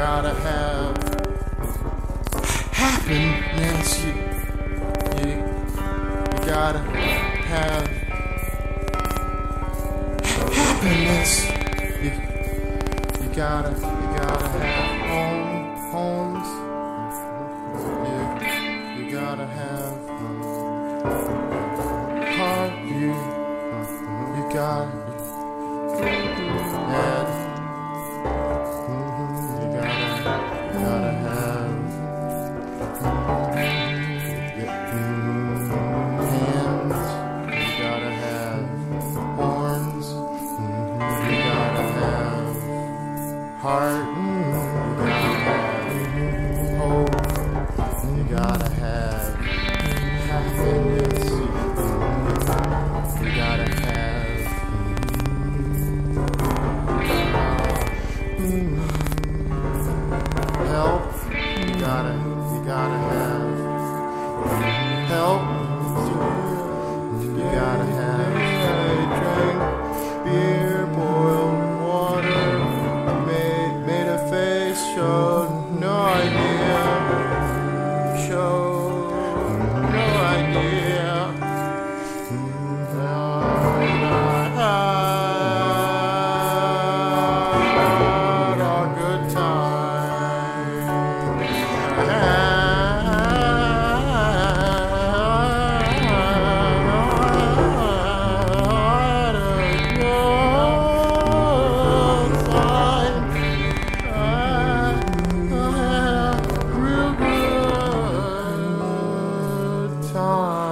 gotta have happiness. You you, you gotta have happiness. You, you gotta you gotta have home homes. You, you gotta have heart. You you gotta heart. Mm, hope you gotta have happiness. You gotta have. Mm-hmm. no song